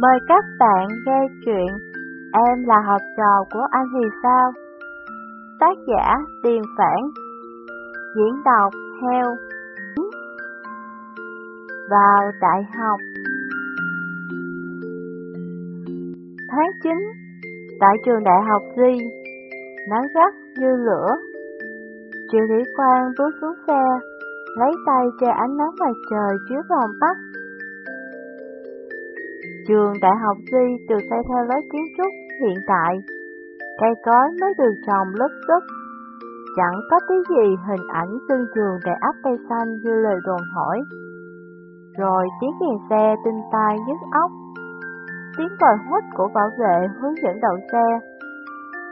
Mời các bạn nghe chuyện Em là học trò của anh thì sao? Tác giả Điền Phản. Diễn đọc Heo. Vào đại học. Tháng 9 Tại trường đại học Di Nắng gắt như lửa. Triệu Thủy Quang bước xuống xe, Lấy tay che ánh nắng mặt trời chiếu vào mắt. Trường Đại học duy được xây theo lối kiến trúc hiện tại. Cây cối mới được trồng lớp đất. Chẳng có tí gì hình ảnh sân trường đầy áp cây xanh như lời đồn hỏi. Rồi tiếng kèn xe tinh tai nhức óc. Tiếng còi hút của bảo vệ hướng dẫn đầu xe.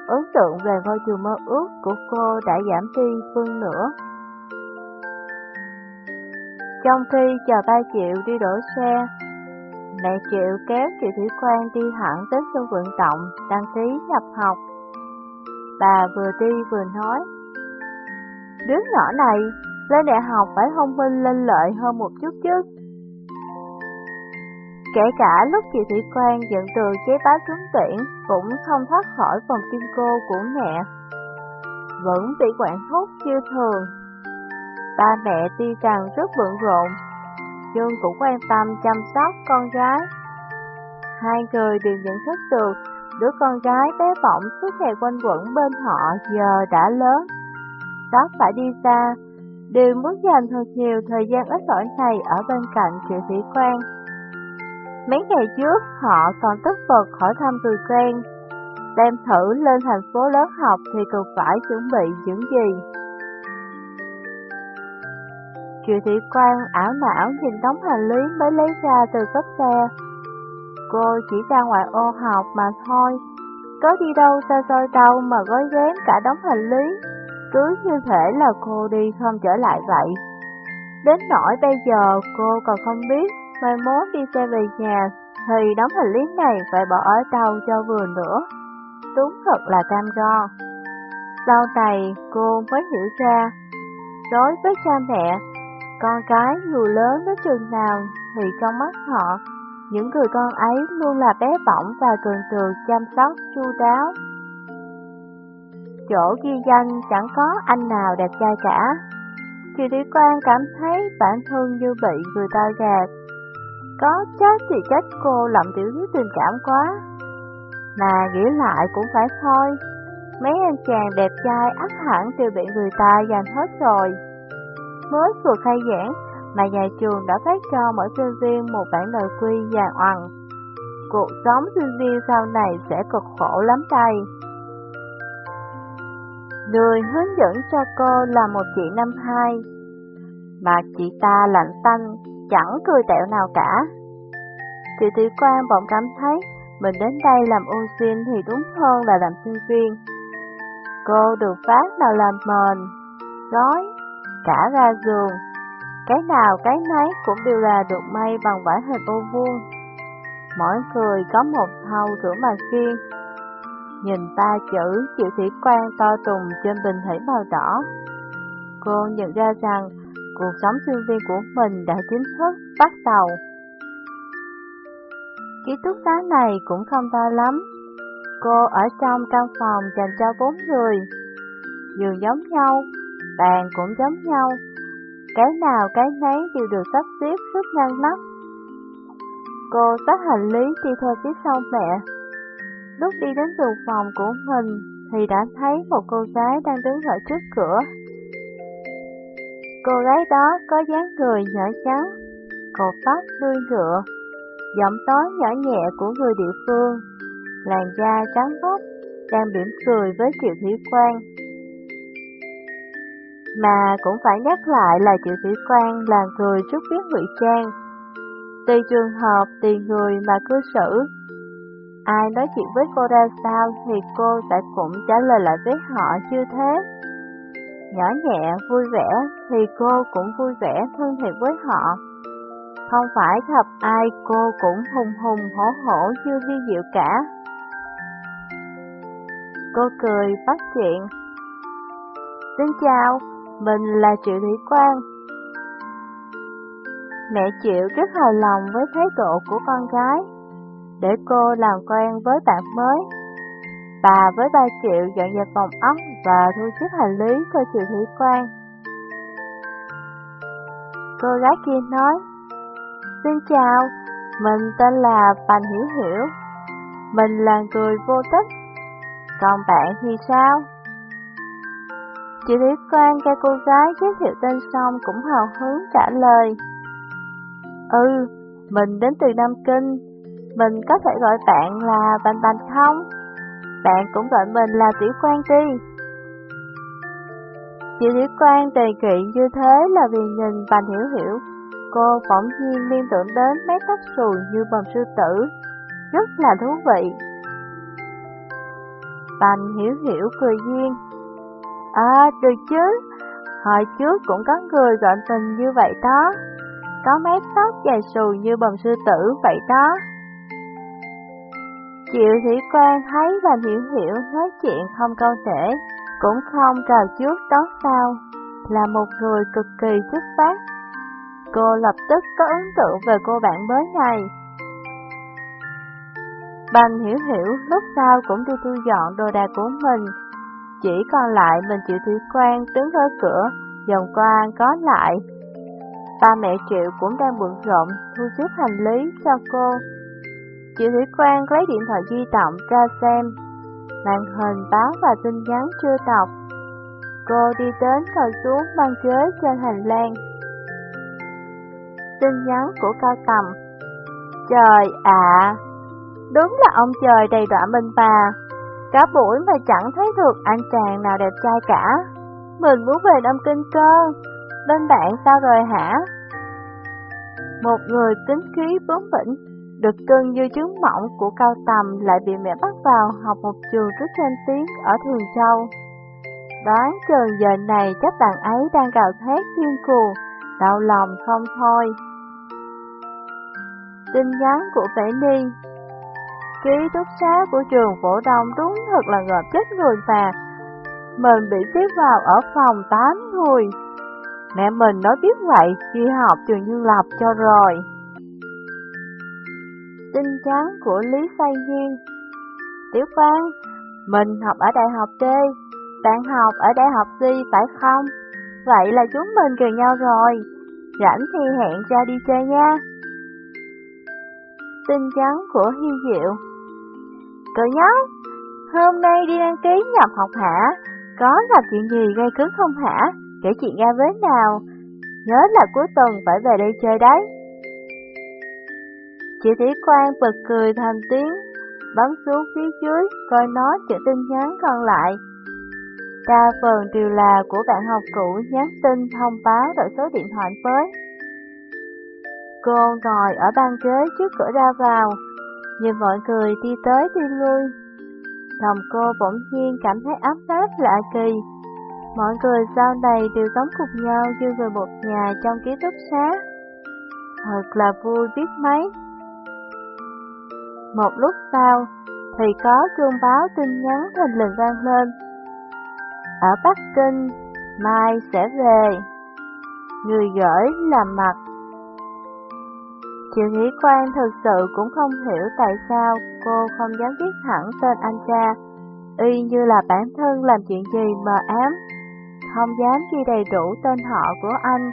Ấn tượng về ngôi trường mơ ước của cô đã giảm đi phân nửa. Trong khi chờ ba triệu đi đổ xe, Mẹ chịu kéo chị Thủy Quang đi hẳn đến sân vận động, đăng ký nhập học. Bà vừa đi vừa nói, Đứa nhỏ này, lên đại học phải thông minh lên lợi hơn một chút chứ. Kể cả lúc chị Thủy Quang dẫn từ giấy báo trúng tuyển cũng không thoát khỏi vòng kim cô của mẹ. Vẫn bị quản thúc như thường. Ba mẹ tuy rằng rất bận rộn Dương cũng quan tâm chăm sóc con gái. Hai người đều nhận thức được đứa con gái bé bỏng suốt ngày quanh quẩn bên họ giờ đã lớn. Sắp phải đi xa, đều muốn dành thật nhiều thời gian ít ỏi này ở bên cạnh triệu thủy quan. Mấy ngày trước, họ còn tức vật hỏi thăm người quen, đem thử lên thành phố lớn học thì cần phải chuẩn bị những gì. Triệu thị quan ảo não nhìn đóng hành lý mới lấy ra từ cấp xe. Cô chỉ ra ngoài ô học mà thôi, có đi đâu xa xôi đâu mà gói ghém cả đống hành lý, cứ như thể là cô đi không trở lại vậy. Đến nỗi bây giờ cô còn không biết mai mốt đi xe về nhà thì đóng hành lý này phải bỏ ở đâu cho vừa nữa. Đúng thật là cam go. Sau này cô mới hiểu ra, đối với cha mẹ con cái dù lớn đến chừng nào thì trong mắt họ, những người con ấy luôn là bé bỏng và cần được chăm sóc chu đáo. Chỗ ghi danh chẳng có anh nào đẹp trai cả. Chị Thủy Quang cảm thấy bản thân như bị người ta gạt. Có trách thì trách cô lậm tiểu thiếu tình cảm quá. Mà nghĩ lại cũng phải thôi. Mấy anh chàng đẹp trai ắt hẳn đều bị người ta giành hết rồi. Mới vừa khai giảng mà nhà trường đã phát cho mỗi sinh viên một bản lời quy dàn oằn. Cuộc sống sinh viên sau này sẽ cực khổ lắm đây. Người hướng dẫn cho cô là một chị năm hai, mà chị ta lạnh tanh, chẳng cười tẹo nào cả. Chị Thủy Quang bỗng cảm thấy mình đến đây làm ưu sinh thì đúng hơn là làm sinh viên. Cô được phát nào làm mền, gói, cả ra giường. Cái nào cái nấy cũng đều là được may bằng vải hình ô vuông. Mỗi người có một thau rửa mặt riêng. Nhìn ba chữ chịu thủy quan to tùng trên bình thủy màu đỏ. Cô nhận ra rằng cuộc sống sinh viên của mình đã chính thức bắt đầu. Ký túc xá này cũng không to lắm. Cô ở trong căn phòng dành cho bốn người. Giường giống nhau, bàn cũng giống nhau, cái nào cái nấy đều được sắp xếp rất ngăn nắp. Cô xách hành lý đi theo phía sau mẹ. Lúc đi đến giường phòng của mình thì đã thấy một cô gái đang đứng ở trước cửa. Cô gái đó có dáng người nhỏ trắng, cột tóc đuôi ngựa, giọng nói nhỏ nhẹ của người địa phương, làn da trắng bóc, đang mỉm cười với Triệu Thủy Quang. Mà cũng phải nhắc lại là Triệu Thủy quan là người rất biết ngụy trang. Tùy trường hợp, tùy người mà cư xử. Ai nói chuyện với cô ra sao thì cô sẽ cũng trả lời lại với họ như thế. Nhỏ nhẹ, vui vẻ thì cô cũng vui vẻ thân thiện với họ. Không phải gặp ai cô cũng hùng hùng hổ hổ như vi diệu cả. Cô cười bắt chuyện. Xin chào, mình là Triệu Thủy Quang. Mẹ Triệu rất hài lòng với thái độ của con gái. để cô làm quen với bạn mới. Bà với ba triệu dọn dẹp phòng ốc và thu xếp hành lý cho Triệu Thủy quang Cô gái kia nói, Xin chào, mình tên là Bành Hiểu Hiểu, mình là người vô tích, còn bạn thì sao? Chị Thủy Quan cho cô gái giới thiệu tên xong cũng hào hứng trả lời. Ừ, mình đến từ Nam Kinh, mình có thể gọi bạn là Bành Bành không? Bạn cũng gọi mình là Tiểu Quan đi. Chị Tiểu Quan đề nghị như thế là vì nhìn Bành Hiểu Hiểu, cô bỗng nhiên liên tưởng đến mấy tóc xù như bầm sư tử, rất là thú vị. Bành Hiểu Hiểu cười duyên. À, được chứ, hồi trước cũng có người gọi tình như vậy đó, có mái tóc dài xù như bầm sư tử vậy đó. Triệu Thủy Quan thấy Bành Hiểu Hiểu nói chuyện không câu thể, cũng không trào trước đón sau, là một người cực kỳ xuất phát. Cô lập tức có ấn tượng về cô bạn mới này. Bành Hiểu Hiểu lúc sau cũng đi thu dọn đồ đạc của mình, chỉ còn lại mình Triệu Thủy Quan đứng ở cửa, dòng quan có lại. Ba mẹ Triệu cũng đang bận rộn thu xếp hành lý cho cô. Triệu Thủy Quang lấy điện thoại di động ra xem, màn hình báo và tin nhắn chưa đọc. Cô đi đến ngồi xuống băng ghế trên hành lang. Tin nhắn của Cao Tầm Trời ạ, đúng là ông trời đầy đọa mình bà. Cả buổi mà chẳng thấy được anh chàng nào đẹp trai cả. Mình muốn về Nam Kinh cơ. Bên bạn sao rồi hả? Một người tính khí bướng bỉnh được cưng như trứng mỏng của cao tầm lại bị mẹ bắt vào học một trường rất danh tiếng ở Thường Châu. Đoán chừng giờ này chắc bạn ấy đang gào thét điên cuồng, đau lòng không thôi. Tin nhắn của vẽ Ni Ký túc xá của trường phổ đông đúng thật là ngợp chết người mà. Mình bị xếp vào ở phòng 8 người. Mẹ mình nói biết vậy, đi học trường Dương Lập cho rồi tin trắng của Lý say Nhiên. Tiểu Quang, mình học ở Đại học D, bạn học ở Đại học D phải không? Vậy là chúng mình gần nhau rồi, rảnh thì hẹn ra đi chơi nha. Tin trắng của Hy Diệu Cậu nhóc, hôm nay đi đăng ký nhập học hả? Có gặp chuyện gì gây cứng không hả? Kể chuyện ra với nào. Nhớ là cuối tuần phải về đây chơi đấy. Chị Thủy Quang bật cười thành tiếng, bấm xuống phía dưới, coi nó chữ tin nhắn còn lại. Đa phần đều là của bạn học cũ nhắn tin thông báo đổi số điện thoại mới. Cô ngồi ở ban ghế trước cửa ra vào, nhìn mọi người đi tới đi lui. Lòng cô bỗng nhiên cảm thấy ấm áp lạ kỳ. Mọi người sau này đều sống cùng nhau như người một nhà trong ký túc xá. Thật là vui biết mấy. Một lúc sau, thì có chuông báo tin nhắn thình lình vang lên. Ở Bắc Kinh, mai sẽ về. Người gửi là mặt. Triệu Nghĩ Quan thực sự cũng không hiểu tại sao cô không dám viết hẳn tên anh cha, y như là bản thân làm chuyện gì mờ ám, không dám ghi đầy đủ tên họ của anh.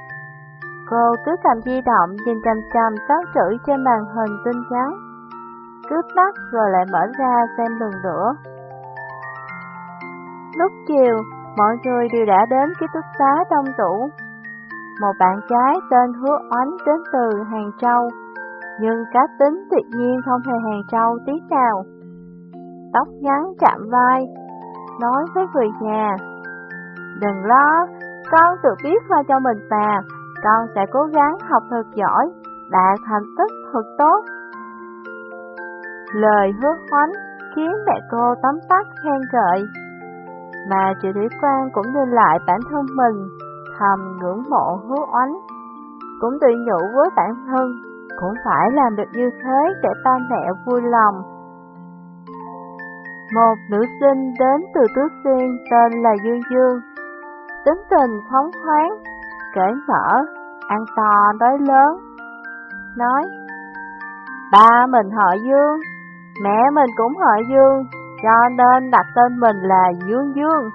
Cô cứ cầm di động nhìn chăm chăm sáu chữ trên màn hình tin nhắn cướp mắt rồi lại mở ra xem lần nữa. Lúc chiều, mọi người đều đã đến ký túc xá đông đủ. Một bạn gái tên Hứa Oánh đến từ Hàng Châu, nhưng cá tính tuyệt nhiên không hề Hàng trâu tí nào. Tóc ngắn chạm vai, nói với người nhà, Đừng lo, con tự biết lo cho mình mà, con sẽ cố gắng học thật giỏi, đạt thành tích thật tốt. Lời hứa hoánh khiến mẹ cô tấm tắc khen ngợi. Mà chị Thủy Quang cũng nhìn lại bản thân mình, thầm ngưỡng mộ hứa oánh. Cũng tự nhủ với bản thân, cũng phải làm được như thế để ba mẹ vui lòng. Một nữ sinh đến từ Tứ Xuyên tên là Dương Dương. Tính tình phóng khoáng, cởi mở, ăn to đói lớn. Nói, ba mình họ Dương, Mẹ mình cũng họ Dương, cho nên đặt tên mình là Dương Dương.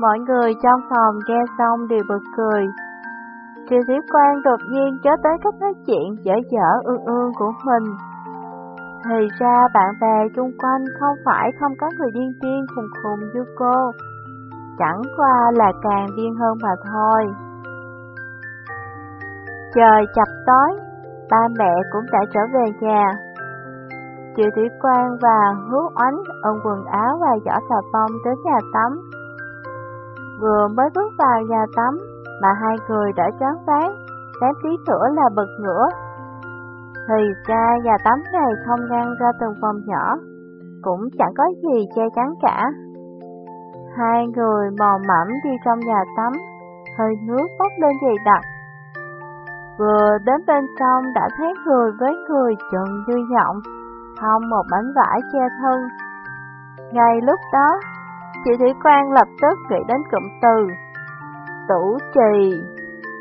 Mọi người trong phòng nghe xong đều bật cười. Triệu Thủy Quang đột nhiên chớ tới cách nói chuyện dở dở ương ương của mình. Thì ra bạn bè chung quanh không phải không có người điên điên khùng khùng như cô, chẳng qua là càng điên hơn mà thôi. Trời chập tối, ba mẹ cũng đã trở về nhà. Triệu Thủy Quang và Hứa Oánh ôm quần áo và giỏ xà bông tới nhà tắm. Vừa mới bước vào nhà tắm mà hai người đã choáng váng, ném tí nữa là bật ngửa. Thì ra nhà tắm này không ngăn ra từng phòng nhỏ, cũng chẳng có gì che chắn cả. Hai người mò mẫm đi trong nhà tắm, hơi nước bốc lên dày đặc. Vừa đến bên trong đã thấy người với người trần như nhộng, không một mảnh vải che thân. Ngay lúc đó, chị Thủy Quang lập tức nghĩ đến cụm từ Tủ trì,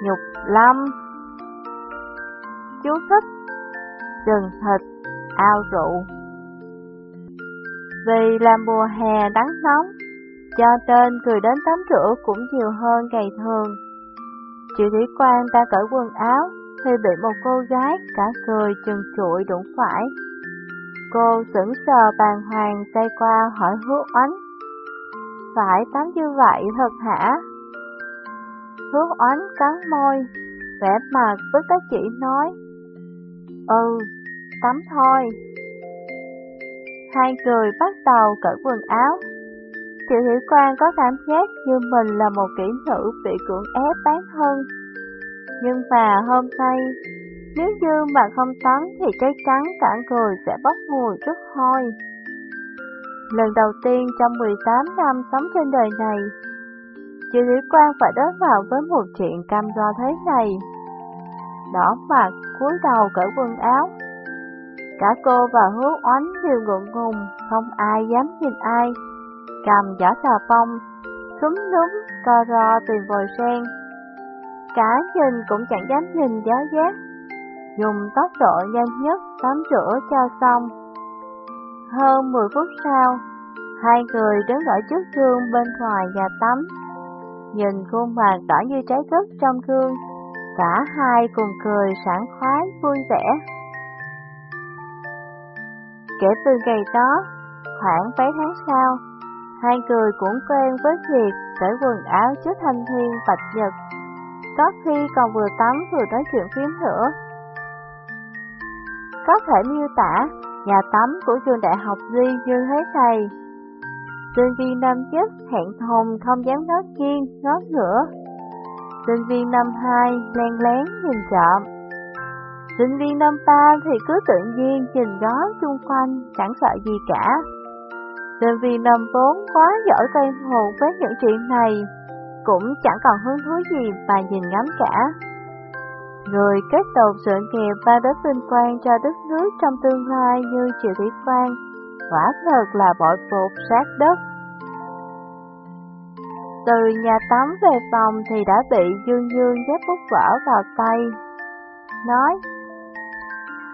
nhục lâm. Chú thích Rừng thịt, ao rượu Vì là mùa hè nắng nóng, cho nên người đến tắm rửa cũng nhiều hơn ngày thường. Chị Thủy Quang ta cởi quần áo, thì bị một cô gái cả cười chừng trụi đụng phải. Cô sững sờ bàn hoàng tay qua hỏi hứa oánh. Phải tắm như vậy thật hả? Hứa oán cắn môi, vẻ mặt với các chị nói. Ừ, tắm thôi. Hai người bắt đầu cởi quần áo. Triệu Hiểu Quang có cảm giác như mình là một kỹ nữ bị cưỡng ép bán thân. Nhưng mà hôm nay, nếu như mà không tắm thì cái cắn cả người sẽ bốc mùi rất hôi. Lần đầu tiên trong 18 năm sống trên đời này, Chứ Lý Quang phải đối mặt với một chuyện cam go thế này. Đỏ mặt, cúi đầu cởi quần áo. Cả cô và hứa oánh đều ngượng ngùng, không ai dám nhìn ai. Cầm giỏ xà phong, súng núm, co ro tìm vòi sen, Cả nhìn cũng chẳng dám nhìn gió giác Dùng tốc độ nhanh nhất tắm rửa cho xong Hơn 10 phút sau Hai người đứng ở trước gương bên ngoài nhà tắm Nhìn khuôn mặt đỏ như trái cất trong gương Cả hai cùng cười sảng khoái vui vẻ Kể từ ngày đó, khoảng mấy tháng sau Hai người cũng quen với việc cởi quần áo trước thanh thiên bạch nhật có khi còn vừa tắm vừa nói chuyện phím nữa. Có thể miêu tả nhà tắm của trường đại học Duy như thế này. Sinh viên năm nhất hẹn thùng không dám nói kiên, nói nữa. Sinh viên năm hai len lén nhìn trộm. Sinh viên năm ba thì cứ tự nhiên nhìn gió xung quanh, chẳng sợ gì cả. Sinh viên năm bốn quá giỏi tay hồn với những chuyện này, cũng chẳng còn hứng thú gì mà nhìn ngắm cả. Người kết đầu sự nghiệp ba đất vinh quang cho đất nước trong tương lai như Triệu thị Quang, quả thật là bội phục sát đất. Từ nhà tắm về phòng thì đã bị Dương Dương dắt bút vở vào tay. Nói,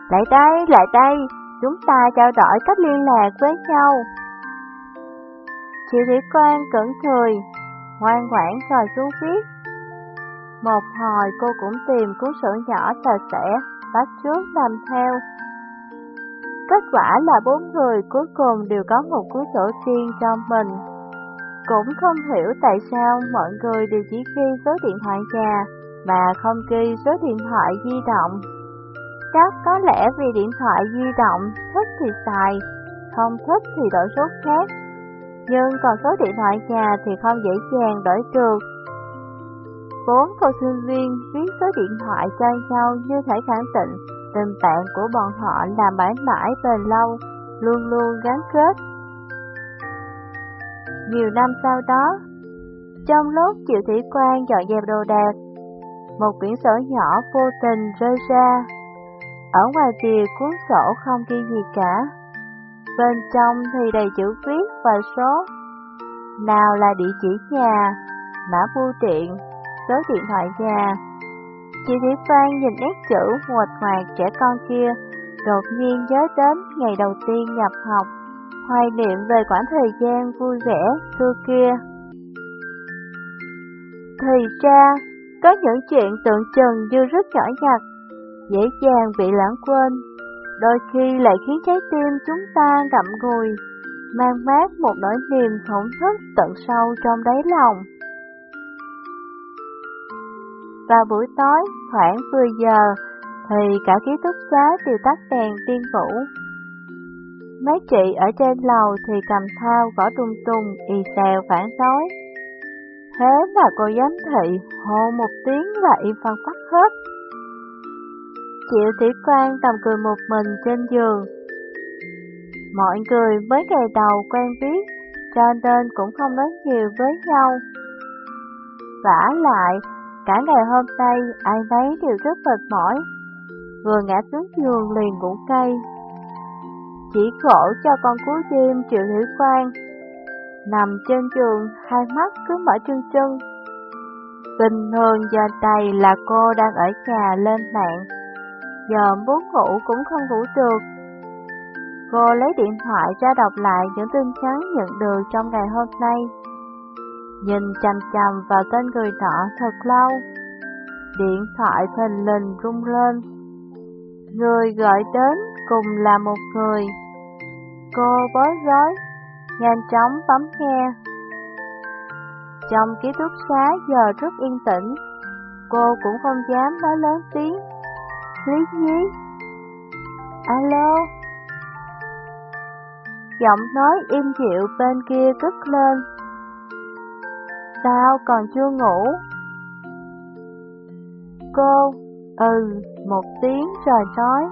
lại đây, lại đây, chúng ta trao đổi cách liên lạc với nhau. Chị Thủy Quang cẩn cười, ngoan ngoãn rồi xuống viết. Một hồi cô cũng tìm cuốn sổ nhỏ sạch sẽ, bắt trước làm theo. Kết quả là bốn người cuối cùng đều có một cuốn sổ riêng cho mình. Cũng không hiểu tại sao mọi người đều chỉ ghi số điện thoại nhà mà không ghi số điện thoại di động. Chắc có lẽ vì điện thoại di động thích thì xài, không thích thì đổi số khác nhưng còn số điện thoại nhà thì không dễ dàng đổi được. Bốn cô sinh viên viết số điện thoại cho nhau như thể khẳng định tình bạn của bọn họ là mãi mãi bền lâu, luôn luôn gắn kết. Nhiều năm sau đó, trong lúc Triệu Thủy Quang dọn dẹp đồ đạc, một quyển sổ nhỏ vô tình rơi ra. Ở ngoài kia cuốn sổ không ghi gì cả, Bên trong thì đầy chữ viết và số. Nào là địa chỉ nhà, mã bưu điện, số điện thoại nhà. Chị Thủy Phan nhìn nét chữ nguệch ngoạc trẻ con kia, đột nhiên nhớ đến ngày đầu tiên nhập học, hoài niệm về khoảng thời gian vui vẻ xưa kia. Thì ra, có những chuyện tượng trưng như rất nhỏ nhặt, dễ dàng bị lãng quên, đôi khi lại khiến trái tim chúng ta ngậm ngùi, mang mát một nỗi niềm thổn thức tận sâu trong đáy lòng. Vào buổi tối, khoảng 10 giờ, thì cả ký túc xá đều tắt đèn tiên vũ. Mấy chị ở trên lầu thì cầm thao gõ tung tung, y xèo phản đối. Thế mà cô giám thị hô một tiếng là im phân phát hết. Triệu Thủy quan tầm cười một mình trên giường. Mọi người mới ngày đầu quen biết, cho nên cũng không nói nhiều với nhau. vả lại, cả ngày hôm nay ai nấy đều rất mệt mỏi, vừa ngã xuống giường liền ngủ cây, Chỉ khổ cho con cú chim Triệu Thủy Quang, nằm trên giường, hai mắt cứ mở trưng trưng. Bình thường giờ này là cô đang ở nhà lên mạng, giờ muốn ngủ cũng không ngủ được. Cô lấy điện thoại ra đọc lại những tin nhắn nhận được trong ngày hôm nay. Nhìn chằm chằm vào tên người nọ thật lâu. Điện thoại thình lình rung lên. Người gọi đến cùng là một người. Cô bối rối, nhanh chóng bấm nghe. Trong ký túc xá giờ rất yên tĩnh, cô cũng không dám nói lớn tiếng. Lý nhí. Alo. Giọng nói im dịu bên kia cất lên. Sao còn chưa ngủ? Cô, ừ, một tiếng rồi nói.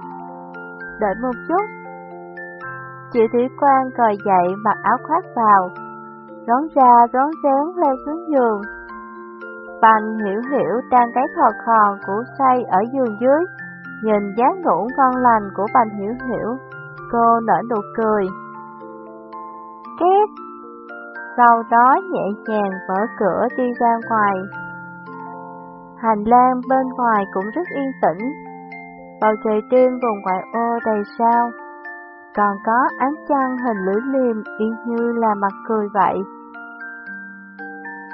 Đợi một chút. Chị Thủy Quang còi dậy mặc áo khoác vào, rón ra rón rén leo xuống giường. Bành hiểu hiểu đang cái khò khò của say ở giường dưới, nhìn dáng ngủ ngon lành của Bành hiểu hiểu, cô nở nụ cười. Két! Sau đó nhẹ nhàng mở cửa đi ra ngoài. Hành lang bên ngoài cũng rất yên tĩnh, bầu trời đêm vùng ngoại ô đầy sao, còn có ánh trăng hình lưỡi liềm yên như là mặt cười vậy.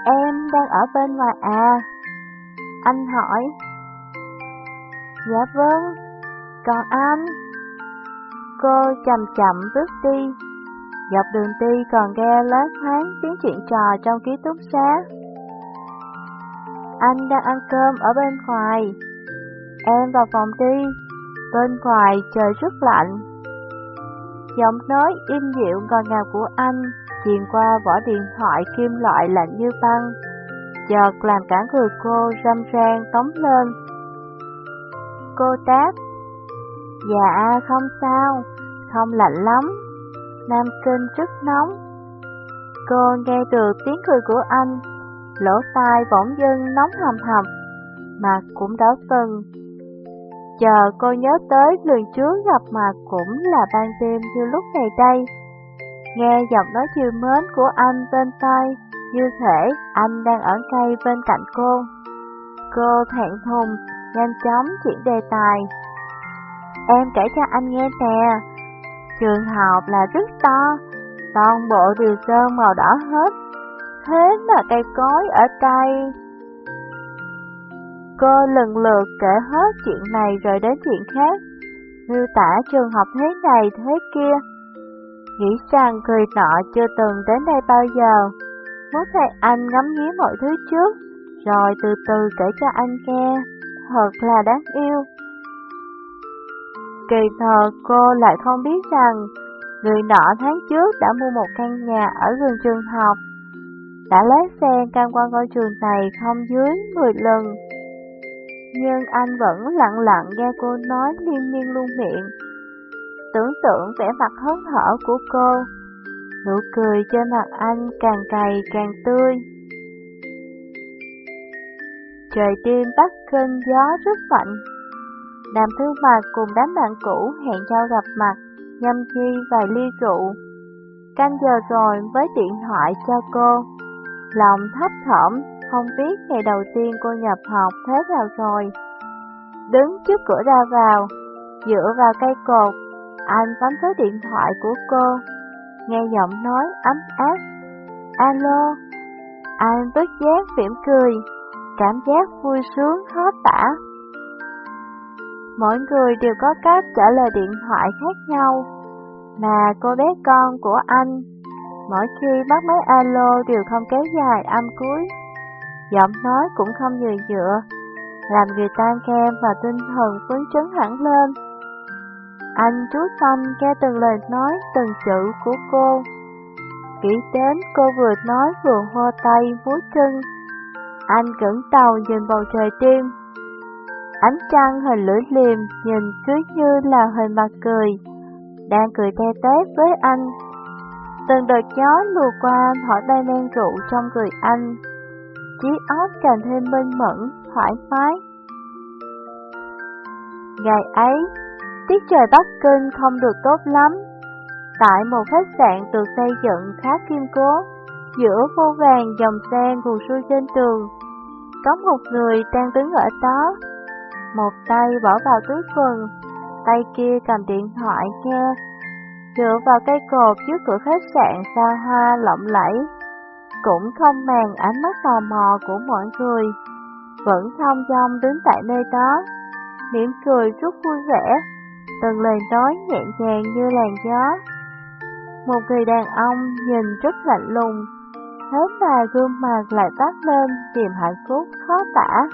Em đang ở bên ngoài à? Anh hỏi. Dạ vâng, còn anh? Cô chậm chậm bước đi, dọc đường đi còn nghe lát thoáng tiếng chuyện trò trong ký túc xá. Anh đang ăn cơm ở bên ngoài. Em vào phòng đi, bên ngoài trời rất lạnh. Giọng nói im dịu ngọt ngào của anh truyền qua vỏ điện thoại kim loại lạnh như băng, chợt làm cả người cô râm ran tống lên. Cô đáp, dạ không sao, không lạnh lắm, Nam Kinh rất nóng. Cô nghe được tiếng cười của anh, lỗ tai bỗng dưng nóng hầm hầm, mặt cũng đỏ từng. Chờ cô nhớ tới lần trước gặp mặt cũng là ban đêm như lúc này đây. Nghe giọng nói chiều mến của anh bên tai, như thể anh đang ở ngay bên cạnh cô. Cô thẹn thùng, nhanh chóng chuyển đề tài. Em kể cho anh nghe nè, trường học là rất to, toàn bộ đều sơn màu đỏ hết. Thế mà cây cối ở đây Cô lần lượt kể hết chuyện này rồi đến chuyện khác, miêu tả trường học thế này thế kia. Nghĩ rằng người nọ chưa từng đến đây bao giờ, muốn thầy anh ngắm nghía mọi thứ trước, rồi từ từ kể cho anh nghe, thật là đáng yêu. Kỳ thật cô lại không biết rằng, người nọ tháng trước đã mua một căn nhà ở gần trường học, đã lái xe cam qua ngôi trường này không dưới 10 lần nhưng anh vẫn lặng lặng nghe cô nói liên miên luôn miệng. Tưởng tượng vẻ mặt hớn hở của cô, nụ cười trên mặt anh càng cày càng tươi. Trời đêm Bắc Kinh gió rất mạnh. Đàm Thư Mạc cùng đám bạn cũ hẹn nhau gặp mặt, nhâm chi vài ly rượu. Canh giờ rồi với điện thoại cho cô, lòng thấp thỏm không biết ngày đầu tiên cô nhập học thế nào rồi. Đứng trước cửa ra vào, Dựa vào cây cột, anh bấm số điện thoại của cô, nghe giọng nói ấm áp. Alo, anh bất giác mỉm cười, cảm giác vui sướng khó tả. Mỗi người đều có cách trả lời điện thoại khác nhau, mà cô bé con của anh, mỗi khi bắt máy alo đều không kéo dài âm cuối, giọng nói cũng không dừa dựa, làm người ta khen và tinh thần phấn chấn hẳn lên. Anh chú tâm nghe từng lời nói, từng chữ của cô. kỹ đến cô vừa nói vừa hô tay, múa chân. Anh cẩn tàu nhìn bầu trời đêm. Ánh trăng hình lưỡi liềm nhìn cứ như là hình mặt cười, đang cười te tét với anh. Từng đợt gió lùa qua hỏi đang men rượu trong người anh. Trí óc càng thêm minh mẫn, thoải mái. Ngày ấy, tiết trời Bắc Kinh không được tốt lắm. Tại một khách sạn được xây dựng khá kiên cố, giữa vô vàng dòng xe buồn xuôi trên tường, có một người đang đứng ở đó. Một tay bỏ vào túi quần, tay kia cầm điện thoại nghe, dựa vào cây cột trước cửa khách sạn xa hoa lộng lẫy, cũng không màng ánh mắt tò mò của mọi người, vẫn thong dong đứng tại nơi đó, mỉm cười rất vui vẻ, từng lời nói nhẹ nhàng như làn gió. Một người đàn ông nhìn rất lạnh lùng, thế mà gương mặt lại tắt lên niềm hạnh phúc khó tả.